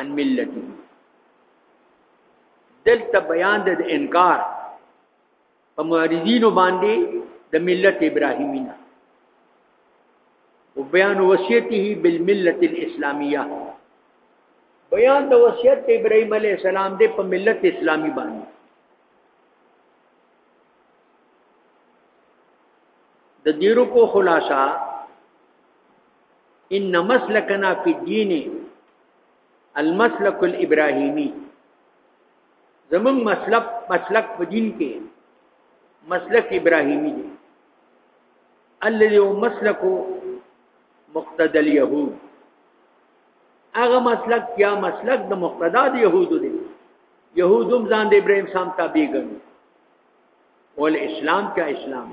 عن ملته دلته بیان د انکار په معارضینو باندې د ملت ابراهیمینا او بیان وصیته بالملت الاسلامیه بیان د وصیت ابراهیم علی السلام د په ملت اسلامی باندې د دیرو کو خلاصہ ان مسلکنا فی الدین المسلک الابراهیمی زمون مسلک مسلک په دین کې مسلک ابراهیمی دی الذي هو مسلک مقتدى اليهود هغه مسلک یا مسلک د مقتدا د يهودو دی يهودم ځان د ابراهيم سام تابع ګڼي ول اسلام کا اسلام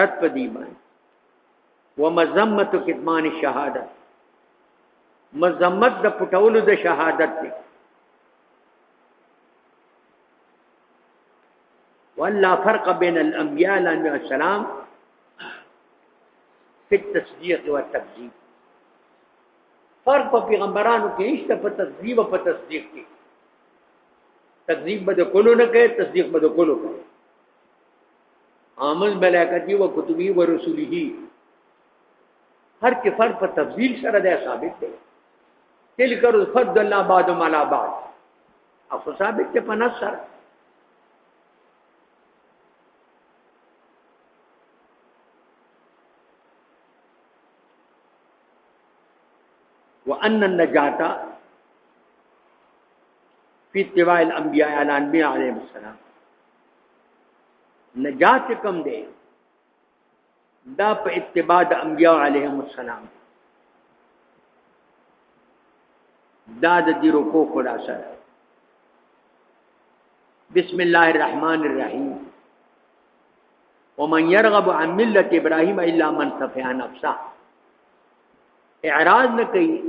رد په دی باندې ومذمت کتمان الشهادت مذمت د پټولو د شهادت دی ولا فرق بين الانبياء عليهم السلام في التصديق والتكذيب فرق په پیغمبرانو کې نشته په تکذیب او په تصدیق کې تکذیب به د کولو نه کوي تصدیق به د کولو کوي آمن ملائکتی و کتبی و رسولی هر کې فرق په تفضیل سره دی ثابت دی تلک الفضل الله بعد ملا بعد اخو ثابت ته په نص سره وان النجاتا فی اتباع الانبیاء علی انبیاء علیهم السلام نجات کم دی دا په اتباع د انبیاء علیهم السلام دا د دې رکو خلاصه ده بسم الله الرحمن الرحیم ومن يرغب عن ملة ابراهيم الا من سفه نفسه اعراض نه کوي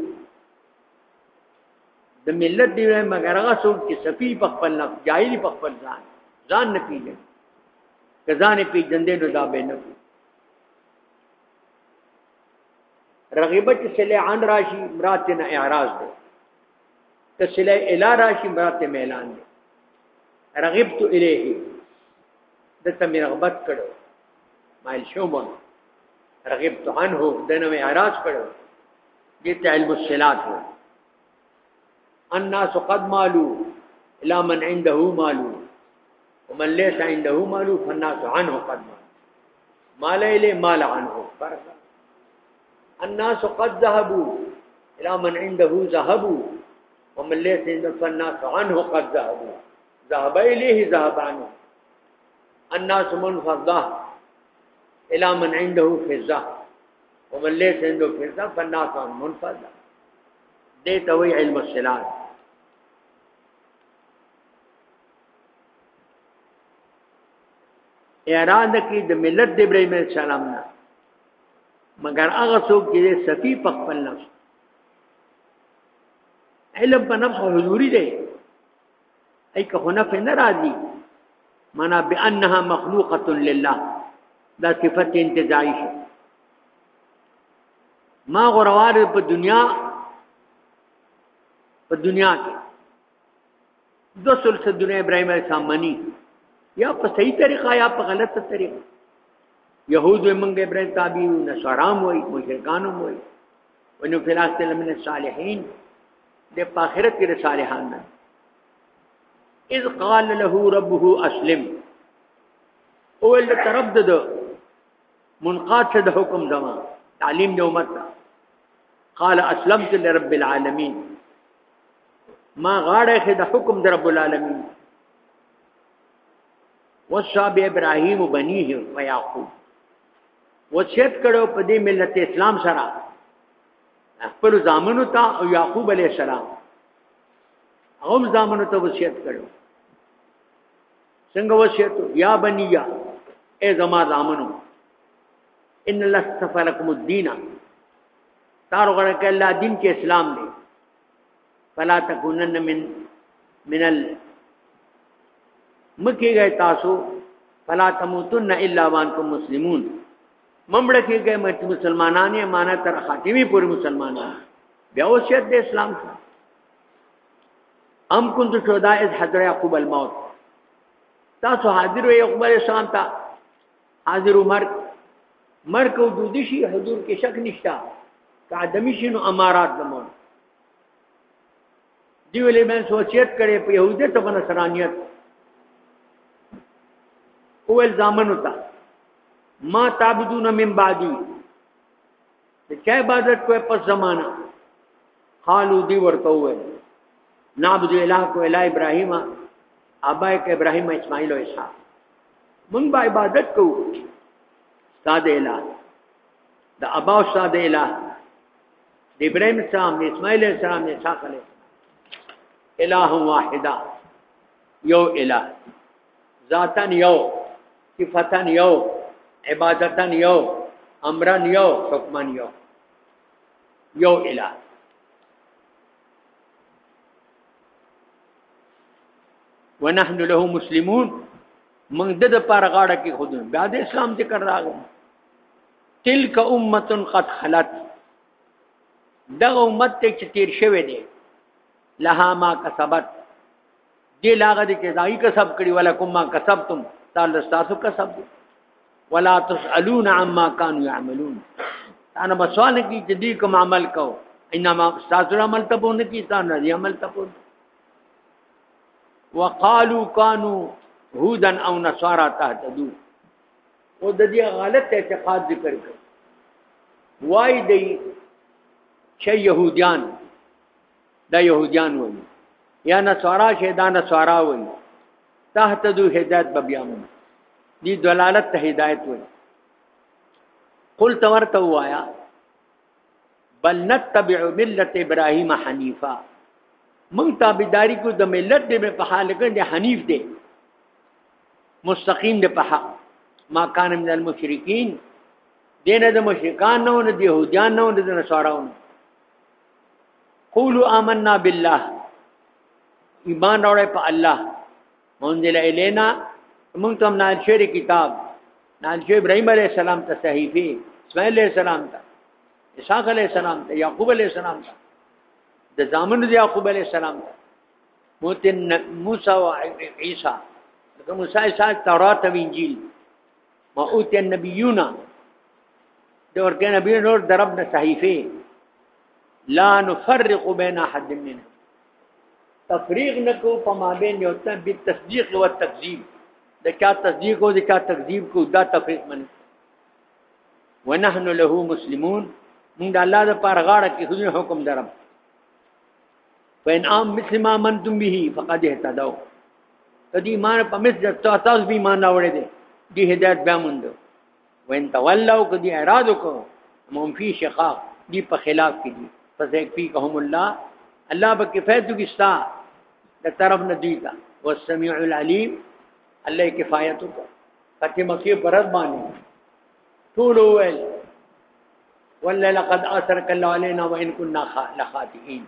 د ملت دی وای مګر هغه څوک چې سپی په خپل نه جاهل په خپل ځان ځان نه پیژني که ځان پیژندې نو دا به نه رغیبه چې سلی عن راشي مراد نه اعراض ده که سلی الا راشي مراد ته میلان ده رغبت الیه د تم رغبت کړو مایل شوم رغبت عنه دنه اعراض کړو دې تعلم الصلات وو الناس قد مالوا إلى من عنده مالوا ومن ليس عنده مالوا فالناس عنه قد مالوا مال إليه مال عنه فرق الناس قد ذهبوا إلى من عنده ذهبوا ومن ليس عنده فالناس عنه قد ذهبوا ذهب إليه ذهب عنه الناس منفضة إلى من عنده فزة ومن ليس عنده فرزا فالناس عن منفذ دې ته وی علم السلام ایران کې د ملت د ابراهیم السلام نه مګر هغه څوک چې سفی په خپل نفس علم په نفس حضوري دی ای که هونه په نه راځي معنا بانها مخلوقه لله دا صفت انتزاعی شو ما غروار په دنیا په دنیا کې د سلسله دنیا ابراهیم علیه السلام منی یا په صحیح طریقه یا په غلطه طریقه يهود منګ ابراهيم تابعو نصارام وای مشرکانو وای ونو فلاسطه من الصالحین د پاخرت کې د صالحان نه اذ قال له ربه اسلم اول د طرف د منقاد څخه د حکم زما تعلیم د امت دا. قال اسلمت لرب العالمین ما غاړه خې د حکم د رب العالمین وصاب ابراهیم بنیه و یعقوب وصیت کړو په دې ملت اسلام سره خپل زامنو ته او یعقوب علی السلام هم زامنو ته وصیت کړو څنګه وصیت یا بنیا اے زما زامنو ان الله استفى لكم الدين تار غره کې الله دین کې اسلام دی فلا تکونن من من ال مکه گئے تاسو فلا تموتن الا وانتم مسلمون ممړه کېږي مټ مسلمانان یې معنی تر خاتمي پورې مسلمانان بیا وصیت د اسلام سره ام كنت شهداء اذ حضر يعقوب الموت تاسو حاضر وي يعقوب عليه السلام ته حاضر مرګ مرګ وجودي شي حضور کې شک نشتا که ادمي شي نو امارات د موت دی ویلې مې سوچیت کړي په يهودیت او نصرانیت اول ځامن وتا ما تعبدون من بعدي چې چا عبادت کوي په زمانہ قالو دی ورته وې نعبد الہ کو الہ ابراهیم ابا ک ابراهیم اسماعیل او اسحاق من با عبادت کو استاد الہ د ابا استاد الہ د ابراهيم السلام د اسماعيل السلام د اسحاق عليه اله واحده یو اله ذاتن یو صفتن یو عبادتن یو امرن یو حکمن یو یو اله ونحن له مسلمون موږ د لپاره غاړه کې خود بیا د اسلام ذکر راغلی تلک امه قد خلت دغه امت ته چې تیر شوی دی لها ما کسبت دی لاغه دې چې دای کسب کړی ولا کوم ما کسبتم تعالی تاسو کسب دی ولا تسالون عما كانوا يعملون انا مسوال کی چې دې کوم عمل کو انما تاسو عمل ته پونه کی تاسو نه عمل ته پونه وقالو كانوا هودا او نصارا تهتدو او د دې غلط اعتقاد ذکر کړ وای دی چې يهوديان دا يهوديان وای یا نصارا چې دا نصارا وای تحت دو هدایت به بیا مون دي دلالت ته هدایت وای قل تورته وایا بل نتبع ملت ابراهيم حنيفا مونږ تابعداري کو د ملت دې په حال کې حنيف دی مستقیم دی په حق ما کان من المشرکین دین د مشرکان نه نه يهوديان نه نه د نصاراو نه قولوا آمنا بالله ایمان راوړی په الله منزل الینا مونږ ته نازل شوی کتاب نازل شوی ابراهیم علیه السلام ته صحیفه اسماعیل علیه السلام ته اسحاق علیه السلام ته یعقوب علیه السلام ته د زامن یعقوب علیه السلام ته موتن موسی او عیسی دغه موسی عیسی تورات او انجیل ما اوتی النبیون د ورکه نبی نور درب نه صحیفه لا نفرق بین احد من تفریق نکو په ما بین یو تن به تصدیق او تکذیب د چا تصدیق او د چا تکذیب کو دا تفریق من ونحن له مسلمون موږ د الله د پاره غاړه کې حضور حکم درم فین عام مثل ما من تم به فقد اهتدو تدی مان په مثل د تاسو به مان راوړې دي دی هدایت به مونږ وین تولوا کدی اعراض کو مون فی شقاق دی په خلاف کې دي فسیکفیکهم الله الله به کفایت کی ستا د طرف نه دی تا والسمیع العلیم الله کفایت کو کته مکی پرد باندې ټول ویل والله لقد اثرك الله علينا وان كنا لخاطئين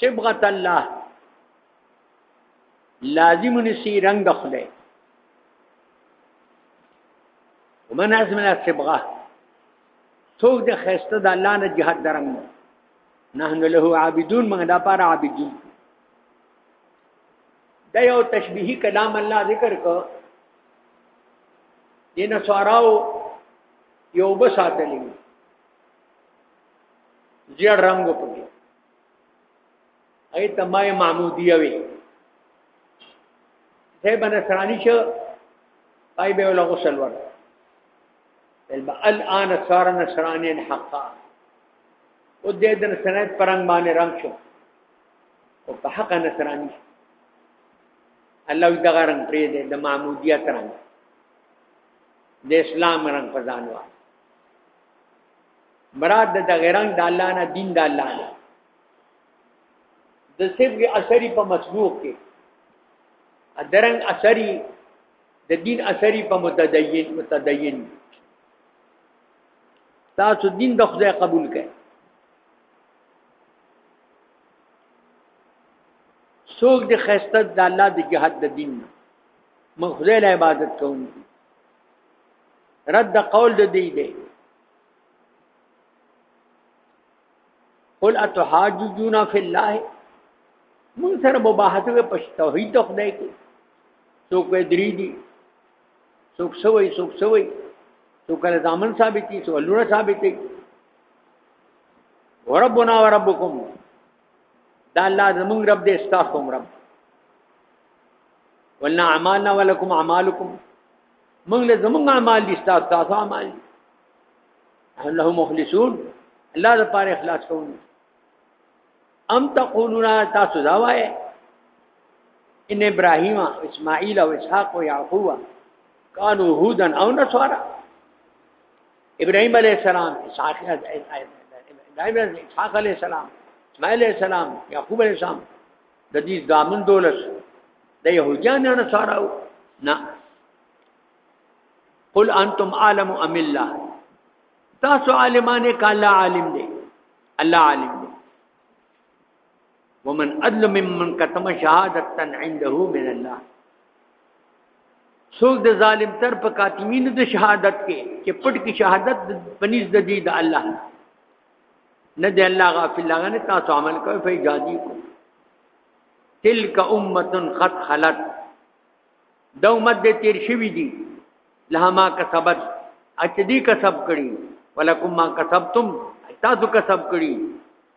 صبغت الله لازم نسی رنگ خله ومن ازمن الصبغه څوک د خسته د الله نه جهاد درنګ نحن له عابدون موږ دا پاره عابدون دا یو تشبیهی کلام الله ذکر کو دین سواراو یو بساتلی زیړ رنگ پکې ای تمای معمودیه وی زه بنصرانی شو پای به ولا غسل ور الان صار نصرانی حقا او دې د نصرانیت پرنګ باندې رنگ شو او په حق نصرانی شو الله دغه رنگ پرې دی د معمودیت رنگ د اسلام رنگ په ځان وای مراد د دغه رنگ د الله نه دین د الله نه د سیبګي اثرې په مسبوق کې درنګ اثرې د دین اثرې په متدین متدین تاسو دین د خدای قبول کړئ څوک د خسته د الله د جهاد د دین من خدای له عبادت کوونکی رد قول د دی دی قل اتحاججون فی الله من سره مباحثه په توحید د خدای کې څوک به درې دي څوک سوي څوک سوي څوک له ځامن ثابتي څوک لونه ثابتي وربنا وربکم دا الله زمون رب دې استاسو رب ولنا اعمالنا ولکم اعمالکم موږ له زمونږ اعمال دي ستاسو تاسو اعمال دي الله مخلصون الله د پاره اخلاص کوون ام تقولون تاسو دا وایې ان ابراهيم او اسماعيل او اسحاق او يعقوب كانوا هودا او نصارا ابراهيم عليه السلام اسحاق ابراهيم اسحاق عليه السلام اسماعيل عليه السلام يعقوب عليه السلام د دې دامن دولس د يهودانو نه سارو نه قل انتم عالم ام الله تاسو عالمانه کاله عالم دي الله عالم ومن ادل ممن کتم شهادتا عنده من الله څوک د ظالم تر په کاتمین د شهادت کې چې پټ کې شهادت پنځ د دې د الله نه دی الله غافل لغه نه تاسو عمل کوي په اجازه کو تلک امه قد خلت دا امت دې تیر شوی دي لها ما کسبت اچدی کسب کړي ولکم ما کسبتم تاسو کسب کړي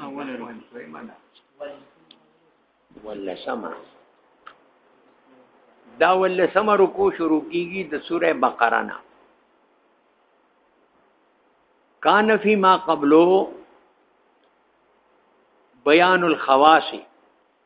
اول روان شوی مانا ولا سما دا ولا سما رکو شروع کیږي د سوره بقره نه کان فی ما قبلو بیان الخواص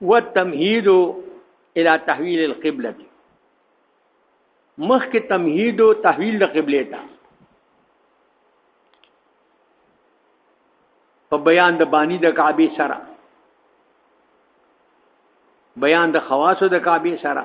والتمهيد الى تحويل القبلة مخک تمهید او تحویل د قبله ته په بیان د بانی د کعبه سره بیان د خواصو د کعبه سره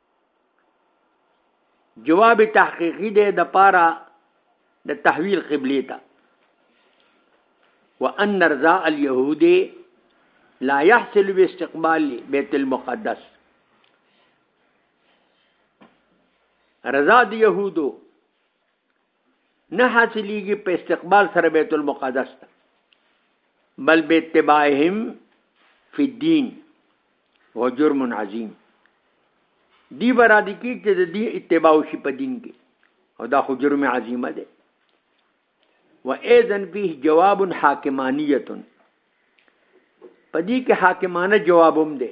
جواب تحقیقی دی د پارا د تحویل قبلی ته وان رضا اليهود لا يحصل باستقبال بیت المقدس رضا د يهودو نه حاصلېږي په استقبال سره بیت المقدس ته بل به اتباعهم فی الدین و جرم عظیم دی برا دی کی چې د دې اتباع شي په دین کې او دا خو جرم عظیمه ده و اذن فيه جواب حاکمانیه په دې کې حاکمانه جواب هم ده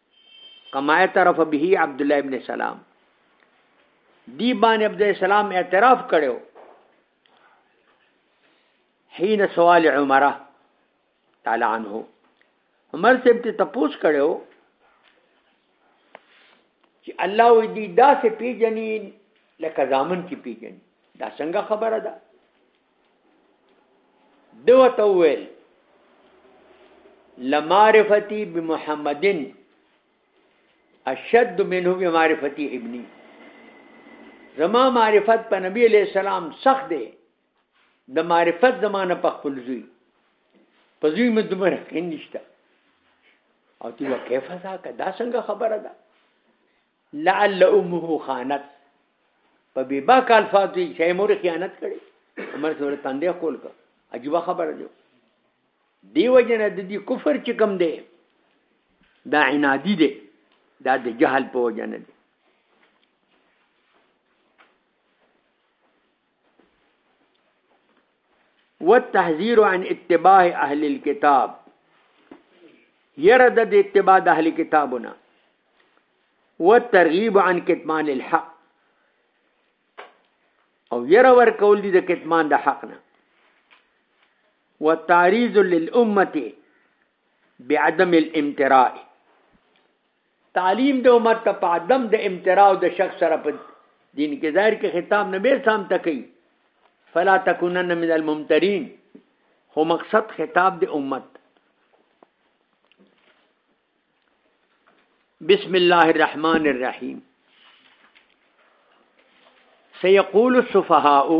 کما اعترف به عبد الله ابن سلام دی باندې عبد السلام اعتراف کړو حين سوال عمره تعالی عنه عمر سے ته تپوس کړو چې الله وی دی داسې پیجنې لکه ځامن کې پیجنې دا څنګه خبره ده دو تویل لمعرفتی بمحمدن اشد منه بمعرفتی ابنی زما معرفت په نبی علیہ السلام سخت دی د معرفت زمانه په خپل زوی په زوی مې دومره خین نشته او تی وکیفه ځکه دا څنګه خبره ده لعل امه خانت په بي باک الفاظ دي چې مور خیانت کړي عمر سره تاندې خپل کا عجیب خبره ده دیو جن د دې کفر چې کم دی دا عنادي دی دا د جهل په وجه نه دی والتحذير عن اتباع اهل الكتاب يرد د اتباع اهل کتابنا والترغيب عن كتمان الحق او يرور کول دي د کتمان د حق نه والتعريض للأمة بعدم الامتراء تعلیم د امت ته په عدم د امتراء او د شک سره په دین کې ظاهر کې خطاب نبی سام ته کوي فلا تکونن من الممترین خو مقصد خطاب د امت بسم الله الرحمن الرحیم سيقول السفهاء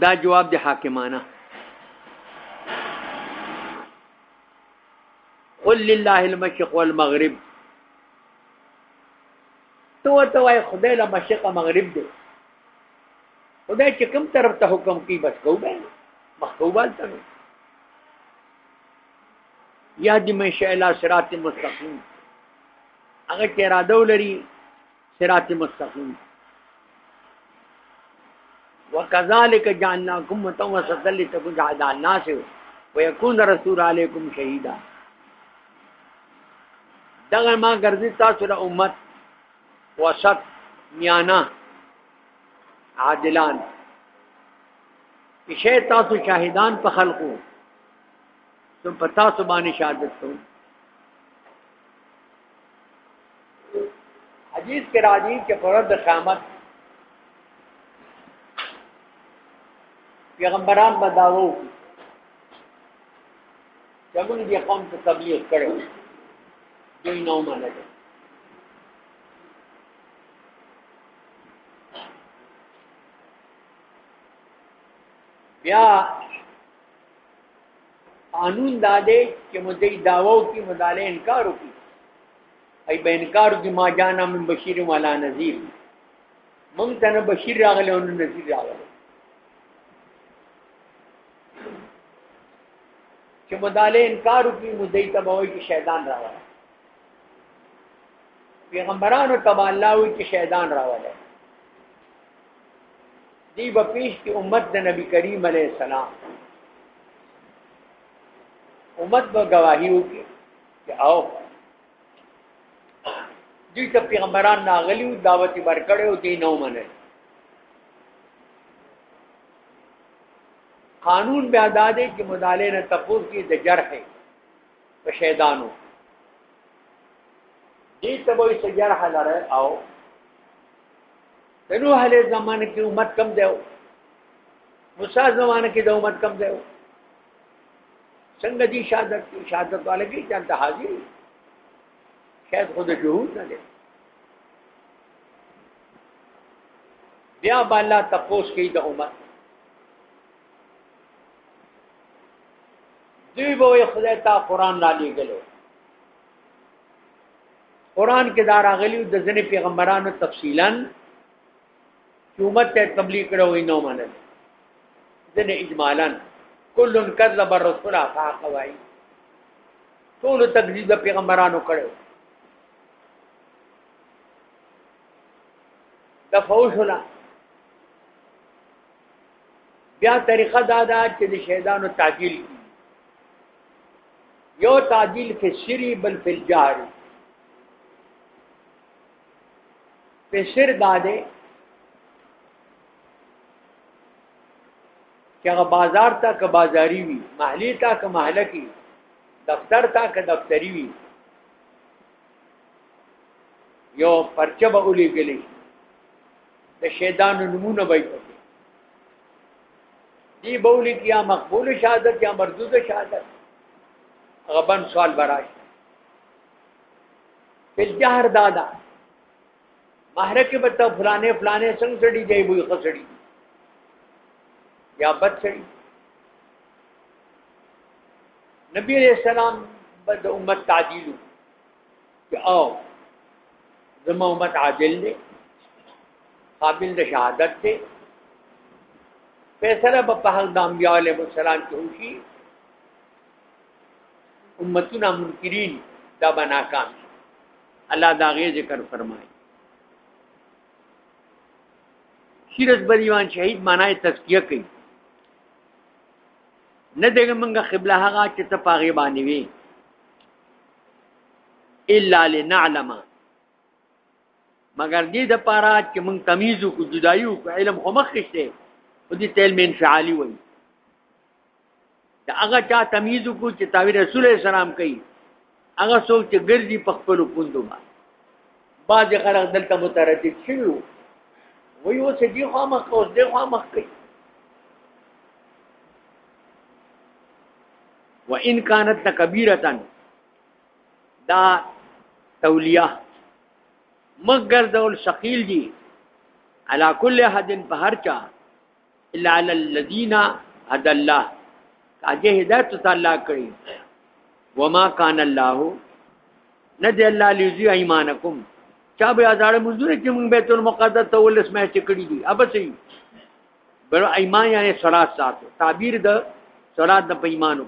دا جواب دی حاکمانه قل لله المشرق والمغرب تو ته وای خدای له مشرق او مغرب دی خدای چې کوم طرف ته حکم کوي بس کوو به مخکوبال ته یا دې مې شایلا صراط مستقیم هغه کې اراده ولري صراط مستقیم وکذالک جعلناکم متوسطا لتكون شهداء الناس ويكون رسول علیکم شهیدا دغه ما ګرځي تاسو له امت وسط میانا عادلان شي تاسو شاهدان په خلقو ثم پتا سبحانه شهادت کوي حدیث کې راځي چې پرد د قیامت پیغمبران به داوو چې موږ دې قوم ته تبلیغ کړو دوی نو منل بیا قانون دا دی چې مدعي داوا وکړي مداله انکار وکړي ای به انکار وکړي ما جانا من بشیر ولا نذیر مونږ ته نه بشیر راغلی او نه نذیر راغلی چې مداله انکار وکړي مدعي ته به وایي چې شیطان راغلی پیغمبرانو تبا الله وی چې شیطان راوړل دی به پیش کی امت د نبی کریم علیه السلام امت به گواهی وکړي چې او دوی ته پیغمبران ناغلی او دعوت ورکړي او دین نه ومنه قانون بیا دادې چې مدالې نه تفوس کې د جرح په شیطانو دې ته وایي چې جرح لره او د نوح علیه زمانه کې امت کم دی موسی زمانه کې د امت کم دی څنګه دي شهادت شهادت والے کې چې انت حاضر شاید خود شهود نه دی بیا بالا تپوس کې د امت دوی به خدای ته قران را لېګلو قران کې دا راغلی د ځنې پیغمبرانو تفصیلا چې امت ته تبلیغ کړو وي نو منل ځنې اجمالا کلن کذب الرسول فاق وای ټول تکذیب د پیغمبرانو کړو د فوشلا بیا طریقه دا ده چې د شیطانو تعجیل کی یو تعدیل فی سری بل فی الجاری فی سر داده چې هغه بازار ته که بازاری وي محلی ته که محله کې دفتر ته که دفتری وي یو پرچه به ولېږلی د شیطان نمونه به یې دی بولی کیا مقبول شهادت یا مردود شهادت غبن سوال براش بل جهر دادا مہر کې بتا فلانه فلانه څنګه سړي دی وي خسړي یا بد سړي نبی علیہ السلام بد امت تعدیل چې او زما امت عادل دی قابل د شهادت دی فیصله به په حق د انبیاء علیهم السلام کې وشي امتونه منکرین دا به ناکام شي الله دا غي ذکر فرمایي شیرز بریوان شهید معنی تزکیه کوي نه دغه منګه قبله هغه چې ته پاغي باندې وي الا لنعلم مگر دې د پاره چې موږ تمیز کو جدایو کو علم خو مخکشته او دې تل من فعالی وای دا هغه چا تمیز کو چې تعبیر رسول اسلام کوي هغه څوک چې ګرځي په خپل پوندو باندې بعض خلک دلته متردد شوی وي اوس دې خو مخ اوس دې خو مخ کوي و ان كانت لكبيره دا تولیه مگر دول ثقيل دي على كل حد په هر چا الا على الذين هدى الله اجه هدایت تعالی کړی وما كان الله ندی الله لذي ايمانكم چا به ازاړه منځونه چې موږ بیت المقدس ته ولس مې چې کړی دي ابه صحیح بل ایمان یعنی صلات ساتو تعبیر د صلات د پیمانو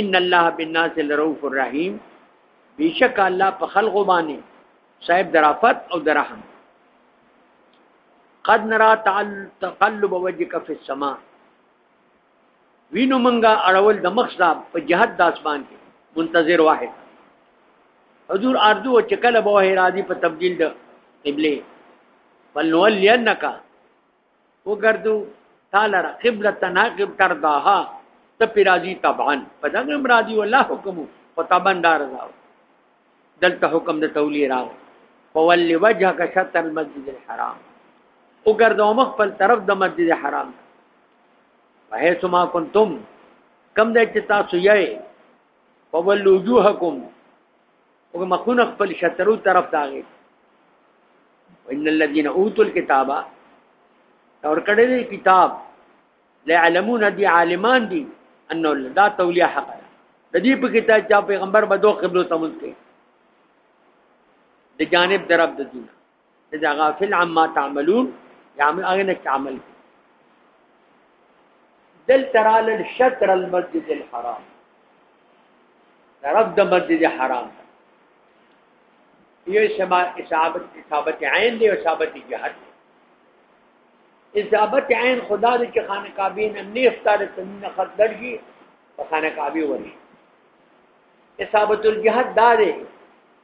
ان الله بالناس لرؤوف الرحیم بیشک الله په خلق باندې صاحب درافت او درحم قد نرا تقلب وجهك في السماء وینو منګه اړول د مخ صاحب په جهاد د اسمان کې منتظر واحد حضور ارجو چې کله به راضي په تبديل د قبله فلولينک وګرځو تعالی را قبله تناقب ترداها ته پیراضی طبعا په دغه مرادی والله حکم او طبعا دار راو دلته حکم د تولی راو فول وجهك شطر المسجد الحرام وګرځو مخ په طرف د مسجد حرام وهي سما کنتم کم د چې تاسو یې فول وجوهکم او مخونه خپل شترو طرف داغه ان الذين اوتوا الكتاب اور کړه دې کتاب لا علمون دي عالمان دي انه دا تولیه حق ده د دې په کتاب چې پیغمبر به دوه قبله تمز کوي د جانب درب د دینه دا غافل عما تعملون یعمل هغه نه عمل دل ترال الشطر المسجد الحرام رب د مسجد حرام یو سما اصابت اصابت عین دی اصابت جهاد اصابت عین خدا دې چې خانه کعبه نه نه افتاره تنین خدل شي په خانه کعبه وري اصابت الجهاد دارې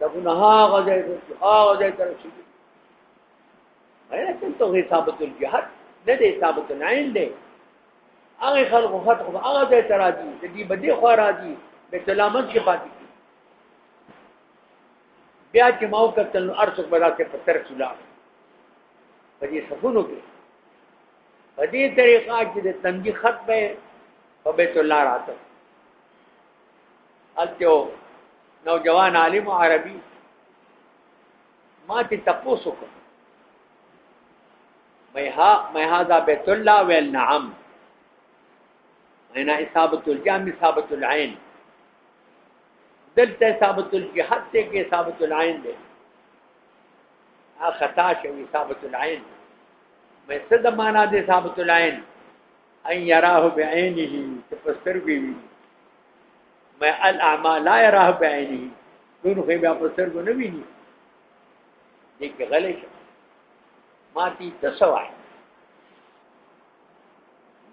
دا ګناه هغه ځای ته هغه ځای ته رسېږي ایا څه ته حسابت الجهاد نه دی حسابت العين دی هغه خلق خط خو هغه ځای ته راځي د دې بده خو راځي د سلامت کې پاتې بیا چې ماو کتل نو ارڅوک به راته په تر چلا په دې سفونو کې په دې طریقه چې د تنګي خط به په بیت الله راته التیو نوجوان عالم عربي ما ته تاسو کو مې ها مې هاذا بیت الله ویل نعم انا اصابت الجام اصابت العين دلته اصابت الجهاد ته کې اصابت العين ده ا خطا شو اصابت العين مې څه د معنا د اصابت العين ان يراه بعينه چې پستر وی وی ما الاعمى لا يراه بعينه نور خو بیا پستر کو نه ویني دې کې غلې شو ما تی تسوای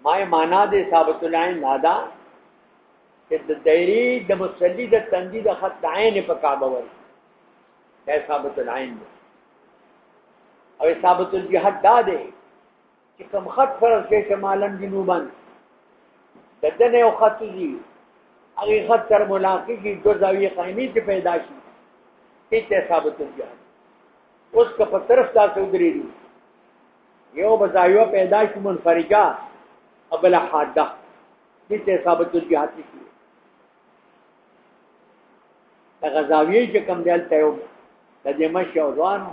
ما معنا دې ثابت العين نادا چې د دایری د مصلی د تندی د خط عین په کعبه ور دا ثابت العين او ثابت الجهاد دا دی چې کوم خط فرض کې شمالن جنوبن د دنه او خط دي هغه خط تر ملاقات کې دو زاویه قائمي چې پیدا شي هیڅ ثابت نه دي اوس که په طرف تاسو درې دي یو بزایو پیدا شي منفرجه ابل حاده هیڅ ثابت نه دي حتی دا غزاویه چې کم دیل ته یو د دې مشه او ځوانو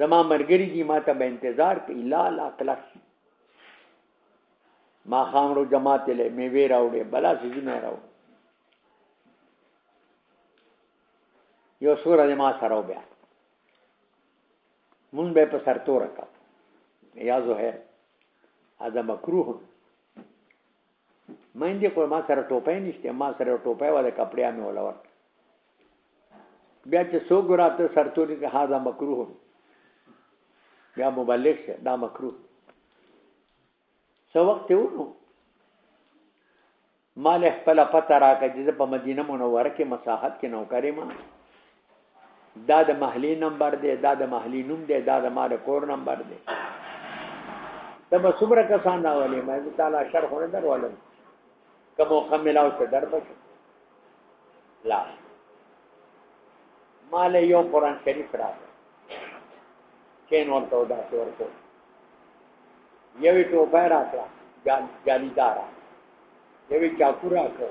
زما مرګري دي ما ته به انتظار کوي لا لا کلک شي ما خامرو جماعت له میوه راوړې بلا سيزونه راوړې یو سوره دې ما سره و بیا مونږ به په سر تور کا یا زهیر ادا مکروه میندې کوی ما سره ټوپۍ نشته ما سره یو ټوپۍ وه د کپړیا مې وله ورکړه بیا چې څوک راته سرتوري که هذا مکروه بیا مبلغ شه دا مکروه څه وخت یې ونو ما له خپله پته راکړه چې زه په مدینه منوره کې مساحت کې نوکرې ما دا د محلي نمبر دی دا د محلي نوم دی دا د ما د کور نمبر دی ته به څومره کسان راولې ما زه تعالی شر خو نه درولم که موقع ملاو څه در بشو لا ما له یو قرآن شریف راغی چین ورته وداسې ورکو یوې ټوپی راکړه جالیداره یوې چاقو راکړه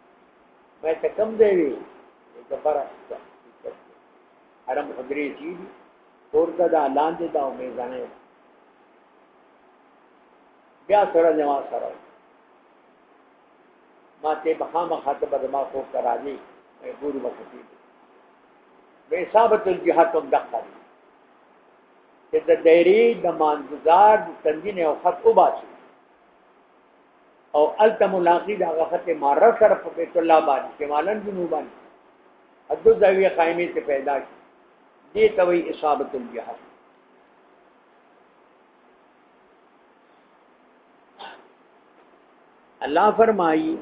وایته کم دی وی د برسته حرم خدري چی دي ورته دا لاندې دا او میزانه بیا سره جما سره ما ته به خامہ خاطر به ما کو کرا دي ګورو وکړي به حساب تل جهاد کوم دقه دي چې د دایری د مانځګار د تنظیم او خط وباسي او الته ملاقی دا غفت ماره سره په بیت الله باندې شمالن جنوبان حدو زاویه قائمه ته پیدا شي دې توي اصابت الجهاد الله فرمایي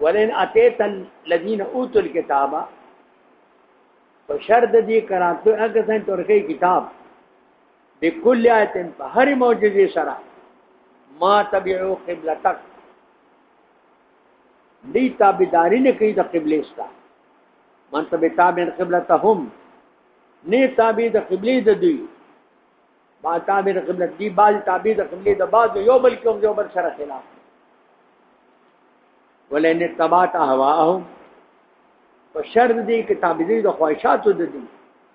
ولن اتیت الذين اوتوا الكتاب بشرد دې کراتو هغه څنګه ترکه کتاب بكل آیت په هر معجزه سره ما تبعو قبلتک دی تابعداري نه کوي د قبله ستا من تبع تابع قبلتهم نه تابع د قبله د دوی با تابع د قبله دی بال تابع د قبله د بعد یو بل کوم یو بل سره خلاف ولئن تبعت اهواهم په شر دې کې تابع دي د خواهشاتو د دي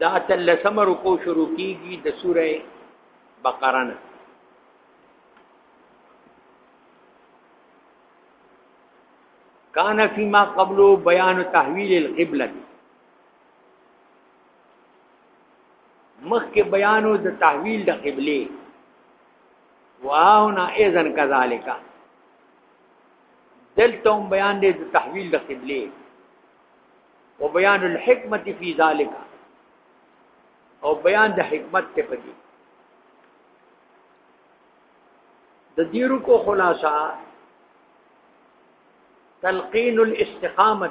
دا تلسم رکو شروع کیږي د سوره بقره نه کان فيما قبل بیان تحویل القبلة مخکې بیانو د تحویل د قبله واهنا اذن كذلك دلته بیان دې د تحویل د قبله او بیان الحکمت فی ذلک او بیان د حکمت ته پدې د دې رکو خلاصہ تلقین الاستقامه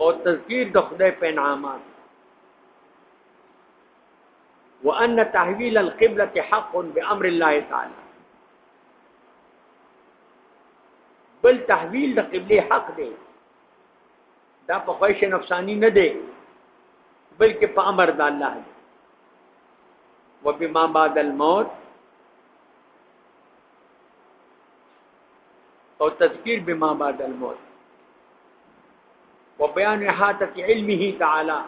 او تذکیر د خدای په انعامات وان تحویل القبلة حق بامر الله تعالی بل تحویل د قبله حق دی دا په خواهش نفسانی نه دی بلکې په امر د الله دی وبما بعد الموت او تذکیر بما بعد الموت وبيان احاطه علمه تعالی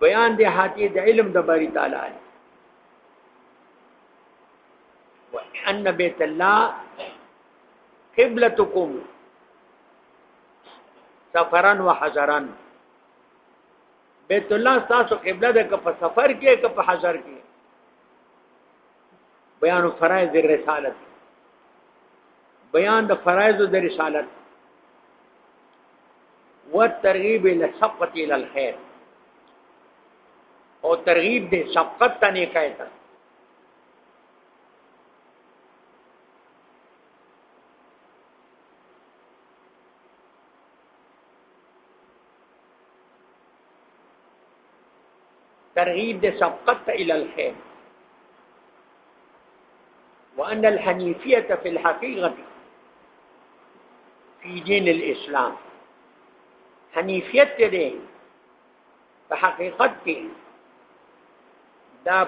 بیان د احاطه د علم د باری تعالی وان بیت الله قبلتکم سفرن و حضرن بیت الله تاسو قبله ده که په سفر کې که په حضر کې بیان فرائض الرسالت بیان د فرائض د رسالت والترغیب الى سبقت الى الخير او ترغیب دې سبقت ته نه کای ته ترغيب ده سبقت إلى الخير وأن الحنيفية في الحقيقة في دين الإسلام حنيفية دي په حقیقت دين دا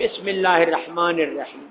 بسم الله الرحمن الرحيم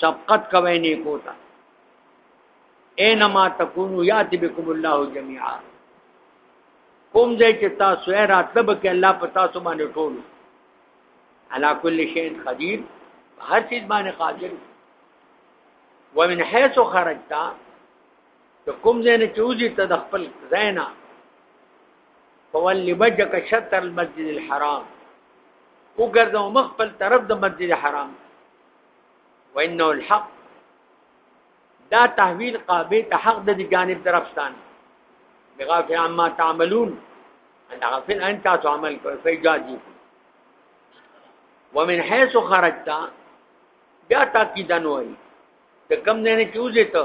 شفقت کوي نه کوتا اينما تكونوا ياتي بكم الله جميعا کوم ځای چې تاسو یې راتله به کې الله په تاسو باندې ټول علا کل شین قدیر هر چیز باندې قادر ومن حيث خرجت کوم ځای نه چوزي ته د خپل ځای نه فول وجهك شطر المسجد الحرام وګرځو مخ خپل طرف د مسجد حرام وانه الحق دا تحویل قابه ته حق د جانب طرفستان بغافل عما تعملون انت غافل انت تعمل کوي فیجاجی ومن حيث خرجت بیا تاکیدن وای ته کم نه نه چوزې ته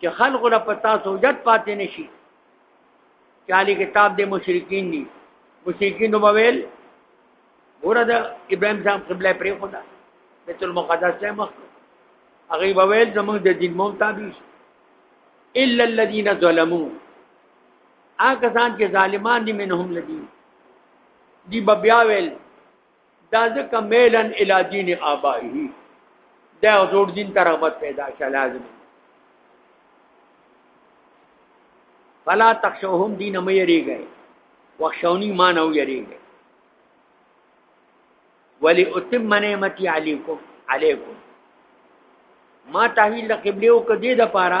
چې خلق له پتا سوجت پاتې نشي چې علي کتاب د مشرکین دي مشرکین نو ویل ګوره د ابراهيم ځان قبله پرې خدا بیت المقدس ته مخ هغه وویل زمونږ د دین مون تابع الا الذين ظلموا هغه ځان چې ظالمان دي منهم لدی دی بیا ویل دا ځکه میلن الی دین آبائه دا زور دین ته رغبت پیدا شل لازم فلا تخشوهم دین مې یریږي وخشونی ما نه یریږي ولی اتم نعمتي علیکم علیکم ما تحویل قبله او کدی د پاره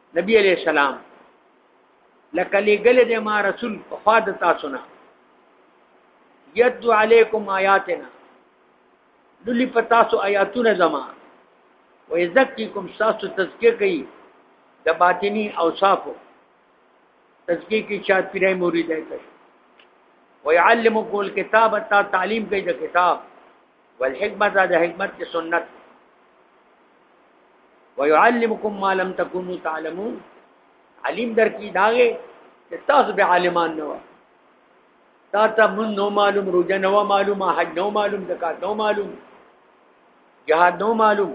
نبی علیہ السلام لکه لګل دې ما رسول په خوا د تاسو نه یتلو علیکم آیاتنا للی په تاسو آیاتونه زما و یزکیکم تاسو تزکیه کوي د باطنی اوصافو تزکیه کی چا پیرای مریدای کوي و یعلمکم الکتاب تا تعلیم کوي د کتاب والحکمت دا حکمت کې سنت ويعلمكم ما لم تكونوا تعلمون علیم در کی داغه چې تاسو به عالمان نه و تا ته مون نو معلوم روزه نو معلوم حج نو معلوم زکات نو معلوم جهاد نو معلوم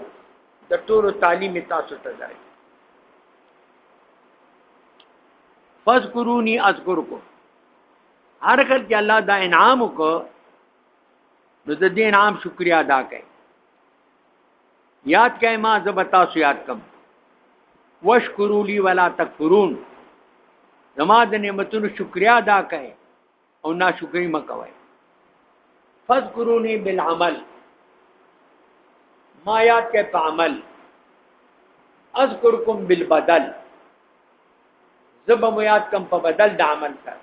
د ټول تعلیم تاسو ته ځای فذكروني اذكركم هر کله چې الله دا انعام وکړ نو د دین عام شکریا ادا کړئ یاد کړئ ما زب تاسو یاد کم وشکرو لی ولا تکفرون زما د نعمتونو شکریا ادا کړئ او ناشکری مکوئ فذكروني بالعمل ما یاد کې په عمل اذكركم بالبدل زب مو یاد کم په بدل د عمل سره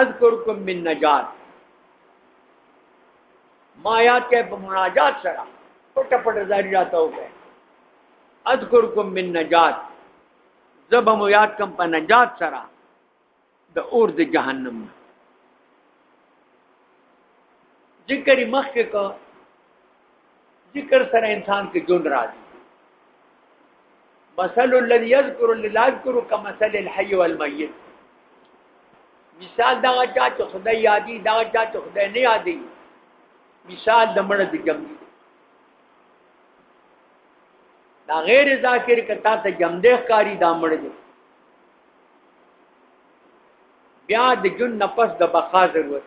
اذکرکم من نجات ما یاد کې په مناجات سره پټ پټ زاری راته وکړ اذکرکم من نجات زب مو یاد کم په نجات سره د اور د جهنم ذکر مخکې کو ذکر سره انسان کې جون راځي مثل الذي يذكر الذي لا يذكر كمثل الحي والميت مثال دا چا چې خدای یادي دا چا چې خدای نه یادي مثال د مړ د جمع دا غیر ذاکر کتا ته جمع د ښکاری دا مړ دی بیا د جن نفس د بقا ضرورت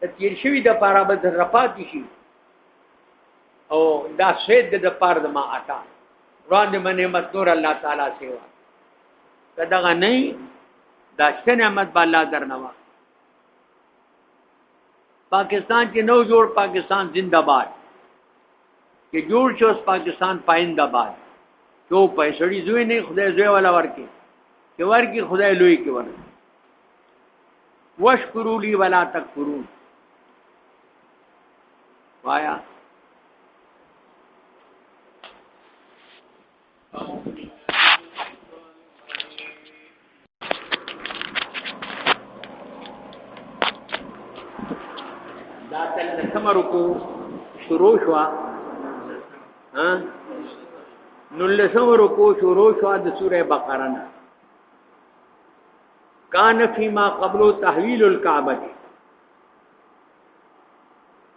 د تیر شوی د پاره به ذره پاتې شي او دا سید د پاره د ما آتا وړاندې باندې نعمت نور الله تعالی سیوا کداغه نه دا څه نعمت به الله درنوا پاکستان کې نو جوړ پاکستان زنده باد کې جوړ شو پاکستان پاینده باد تو پیسړي زوی نه خدای زوی ولا ورکی کې ورکی خدای لوی کې ورکی واشکرو لی ولا تکفرون وایا دا تل د کمرو کو شروع شو ها نو لسمرو کو شروع شو د سوره بقره نه کان فيما قبل تحويل الكعبه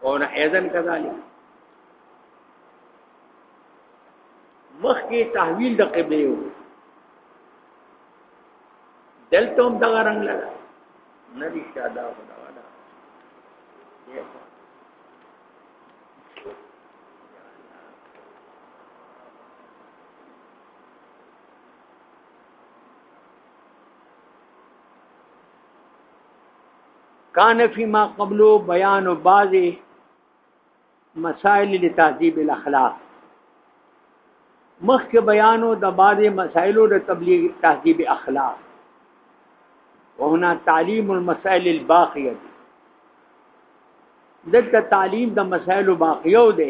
اور اذن كذلك مخکې تحويل د قبله یو دلته هم دغه رنگ لګا نه دي شاده خدا والا کان فی ما قبلو بیان و بعض مسائل لتعذیب الاخلاق مخک بیانو د بعض مسائلو د تبلیغ تهذیب اخلاق وهنا تعلیم المسائل الباقیه دلته تعلیم د مسائل باقیو دی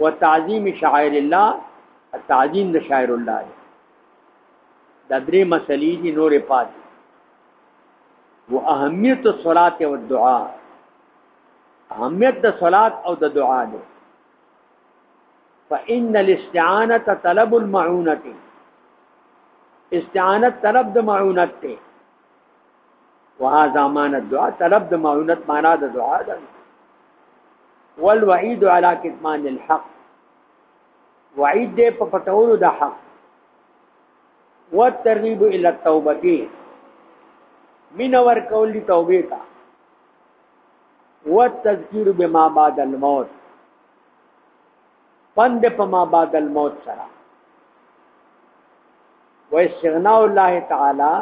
و تعظیم شاعر الله تعظیم د شاعر الله دی دا درې مسلې دي نورې پاتې و اهمیت الصلات او الدعاء اهمیت د صلات او د دعا دی فإن الاستعانة طلب المعونة استعانت طلب د معونت ته وهذا معنى الدعاء طلب د معونت معنا د دعا ده والوعيد على كتمان الحق وعيد دې په پټولو د حق والترغيب الى التوبه من ور کول دي توبه تا والتذكير بما بعد الموت پند په ما بعد الموت سره واستغناء الله تعالی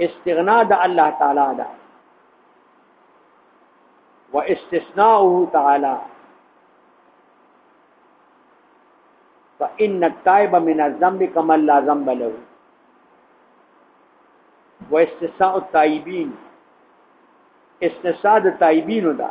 استغناء د الله تعالی ده و استثناءه تعالی فإن التائب من الذنب كما لا ذنب له واستثناء التائبين استثناء التائبين ده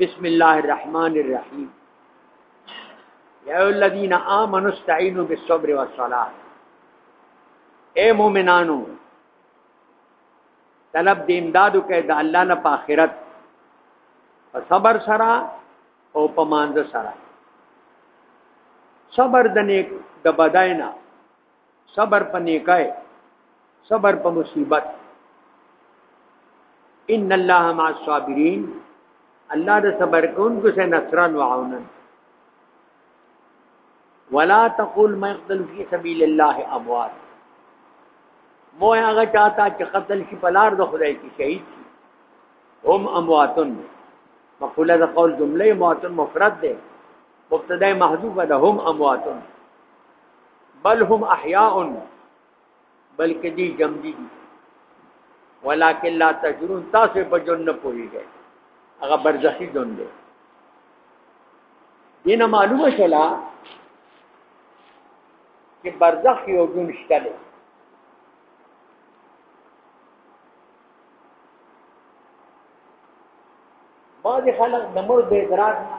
بسم الله الرحمن الرحیم یا الذین آمنوا استعینوا بالصبر والصلاة اے مومنانو طلب د امدادو کې د الله نه په آخرت په صبر سره او په مانځ سره صبر د نیک د بداینا صبر په نیکای صبر په مصیبت ان الله مع الصابرین الله د صبر کوونکو سره نصران او عونن ولا تقول ما يقتل في سبيل الله اموات مو هغه چاته چې قتل شي په لار د خدای کې شهید شي هم امواتن مقوله د قول جمله امواتن مفرد ده مبتدا محذوفه ده هم امواتن بل هم احیاء بلکې دی جم دي ولکن لا تجرون تاسو په جون نه پوهیږئ هغه برزخی جون دی دینه معلومه شولا چې برزخ یو جون شته دی بعض خلک د مر د ادراک نه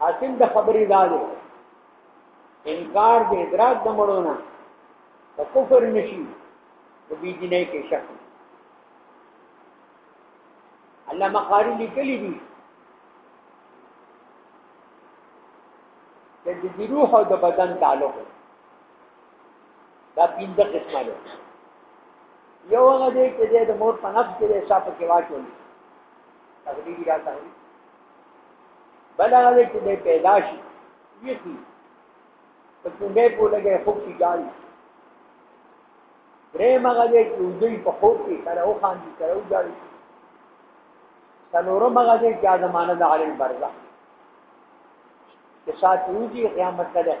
حاصل د خبرې دا دی انکار د ادراک د مړو نه د کفر نشي د بی دینۍ کې شک الله مقاری لیکلی دي چې د روح او د بدن تعلق دا پینځه قسمه ده یو هغه دی چې د مور په نفس کې حساب کې واچول تقدیری را تقدیر بل هغه چې د پیدا شي ویخي په څنګه په لګي خوب شي جاري درې مغه دې چې دوی په خوب کې سره او خان دي سره او جاري سلورم مغه دې چې زمانه د عالم برزخ چې سات وږي قیامت ته ځای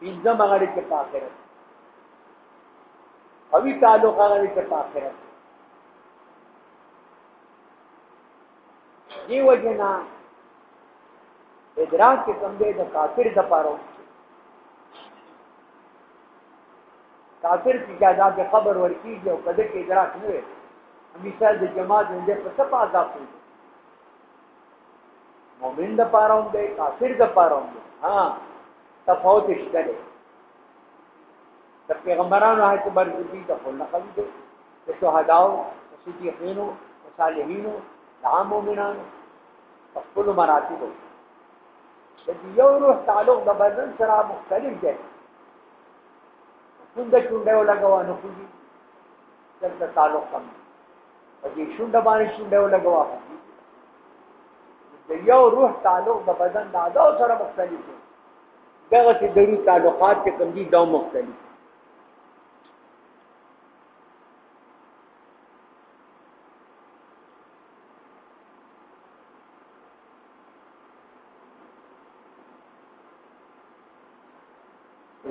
پنځه مغه دې چې په آخرت اوی تعلق هغه دې چې په آخرت دی وجنا ادراک کې کم دی د کافر د پاره کافر چې جزا به خبر ورکیږي او کده کې ادراک نه وي مثال د جماعت نه په څه په عذاب کوي مؤمن د پاره هم دی کافر د پاره هم دی ها تفاوت شته د پیغمبرانو هغه بر دي ته خو نه کوي دي د شهداو د صدیقینو د صالحینو د عام مؤمنانو په خپل مراتبو د یو روح تعلق د بدن سره مختلف دی څنګه چونډه ولګوا نو کوي دلته تعلق کم په دې شونډه باندې شونډه ولګوا د یو روح تعلق د بدن د اعضاء سره مختلف دی دغه سي دړي تعلقات چې کوم دي دا مختلف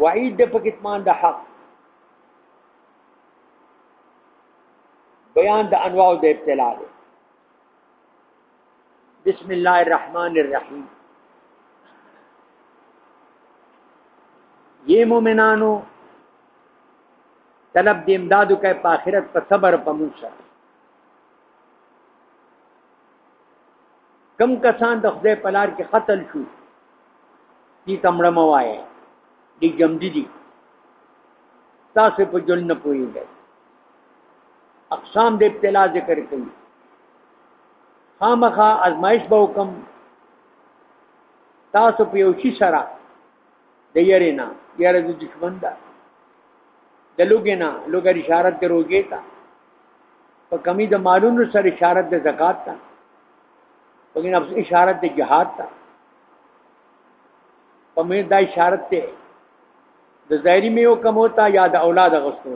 وعید د پکتمان د حق بیان د انواع د ابتلا دی بسم الله الرحمن الرحیم یہ مومنانو طلب د امدادو کوي په آخرت په صبر په موږ سره کم کسان د خدای په لار کې قتل شو دي تمړه موای دي جمدي دي تاسو په جن نه پويږئ اقسام د ابتلا ذکر کوي خامخا ازمایش به وکم تاسو په یو شي سره د یری نه یره د دشمن ده د لوګې نه لوګر اشارت د روګې ته په کمی د مالونو سره اشارت د زکات ته په نفس اشارت د جهاد ته په مې دا اشارت ته د ظاهري میو کم ہوتا یا د اولاد غستو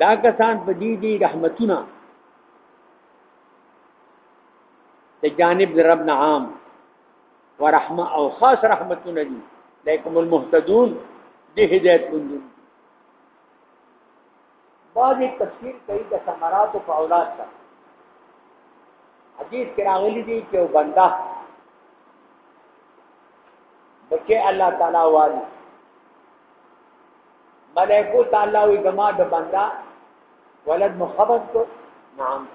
دا کسان په دې دي رحمتونه د جانب رب نه عام ورحمه او خاص رحمتونه دي لیکم المهتدون د هدایت مندون بعض تفسیر کوي د ثمرات او اولاد ته حدیث کې راغلي دي چې یو بنده بچي الله تعالی والی ملائکو ته الله وي زما د بندا ولد مو خبر کو نعم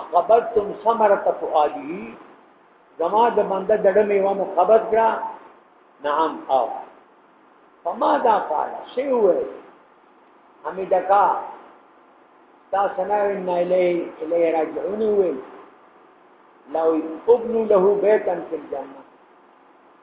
اقبلتم ثمره فؤاده زما د بندا دړه میوه مو خبر کړه نعم او فما دا قال شی وې حمیدکا تا سنا ان الی الی راجعون وې لو ابن له بیتن فی الجنه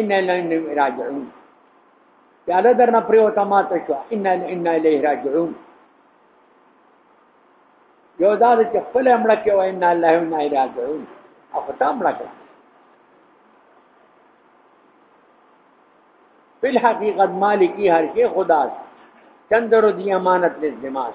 ان الیه راجعون یاله درنه پریوته ماته شو ان ان الیه راجعون یو دا چې خپل امړه کې وای ان الله ان الیه راجعون او ته امړه کې په حقیقت مالکی هر کې خدا چندر دی امانت لزماس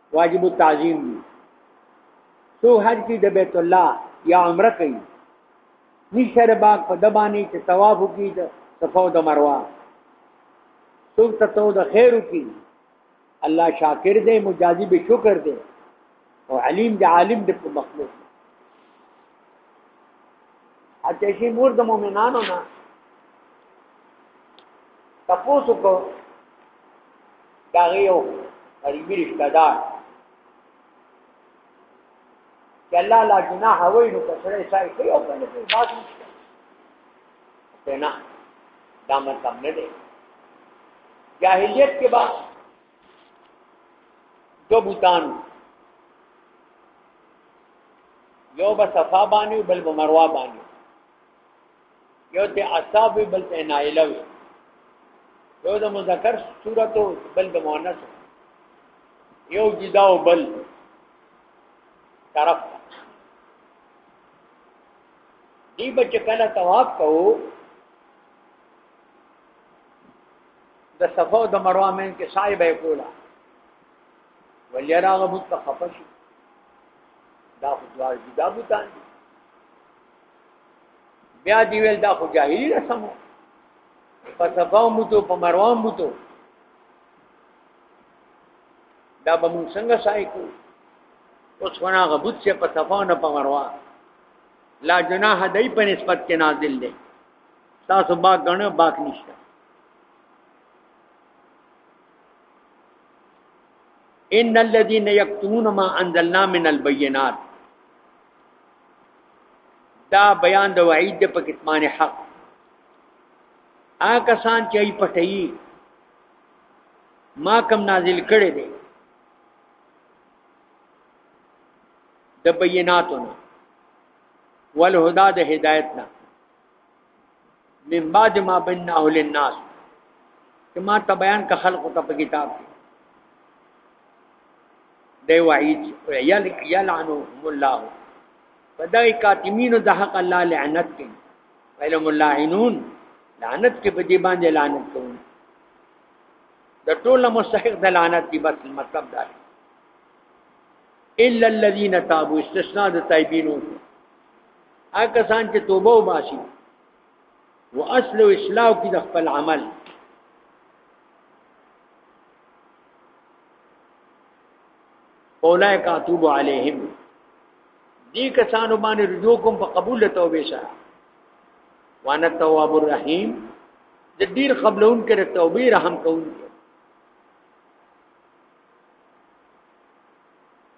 واجب التعظیم دی سو حج کی د بیت الله یا عمره کوي نشر باغ په دبانی چې طواف کی د صفا د مروه سو ته تو د خیر کی الله شاکر دی مجازی به شکر دی او علیم دی عالم دی په مخلوق اته شي مور د مؤمنانو نه تاسو کو داغه یو قریبی رشتہ دار چې الله لا جناح وای نو کسره سای کوي او کنه په باز نشته نه دا مطلب نه دی جاهلیت کې با دو بوتان یو به صفا باندې بل به مروه باندې یو ته اصحاب وی بل ته نائله وی یو د مذکر صورت او بل د مؤنث یو جدا او بل طرف دی بچ کله تواب کو د صفا او د مروه مین کې صاحب یې کولا ولیا راغ بوت خفش دا خو دوار جدا بوتان دي بیا دی ویل دا خو جاهلی رسم و په صفا موتو په مروان موتو دا به مونږ څنګه سای کو اوس ونا غبوت چې په صفا نه په مروا لا جناح دای په نسبت کې نازل دی تاسو با غنه باک نشته ان الذين يكتمون ما انزلنا من البينات دا بیان د وعید د پکتمان حق آ کسان چې ای پټي ما کم نازل کړي دي د بیناتونه والهدى د هدایت نه من بعد ما بناه للناس کما ته بیان کا خلق ته په کتاب کې دی وعید یل یلعنهم الله فدای کاتمین د حق الله لعنت کې ویلم اللعنون لعنت کې په دې باندې لعنت کوي د ټول مستحق د لعنت دی بس مطلب دا دی الا الذين تابوا استثناء د تایبینو هغه سان چې توبه وباسي او اصل او اصلاح کې د خپل عمل اولائک اتوب علیہم دی کسانو باندې رجوع کوم په قبول توبه شه وانا التواب الرحیم د ډیر قبلون کې توبه رحم کوونکی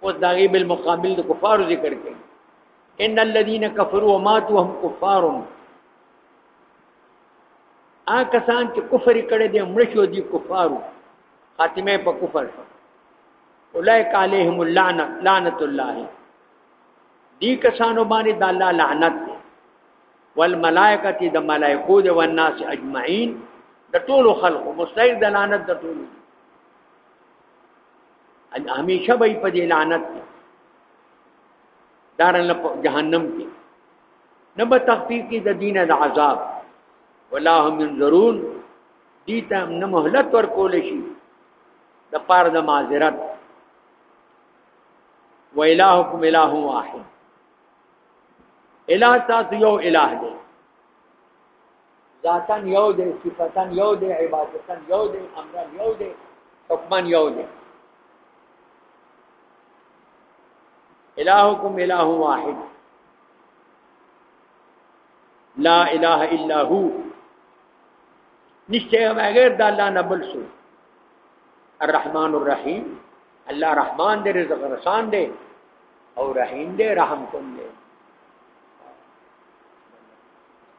او داغي بل مقابل د کفار ذکر کړي ان الذين كفروا وماتوا هم کفار آ کسان چې کفر کړي دي مړ شو دي کفارو خاتمه په کفر شو اولئک علیهم اللعنه لعنت الله دی کسانو باندې د الله لعنت دی والملائکه د ملائکو د والناس اجمعین د ټولو خلقو مستحق د لعنت د ټولو همیشه به په دې لعنت کې دارن جهنم کې نه به تخفیف کې د دین د عذاب ولا هم ينظرون دي ته نه مهلت ورکول شي د پار د معذرت و الہکم الہ واحد الہ تاسو یو الہ دی ذاتا یو دی صفتا یو دی عبادتا یو دی امرا یو دی حکما یو دی الہکم الہ واحد لا اله الا هو نشته غیر د الله نه بل څه الرحمن الرحیم الله رحمان دې رزق رسان دې او رحیم دې رحم کوم دې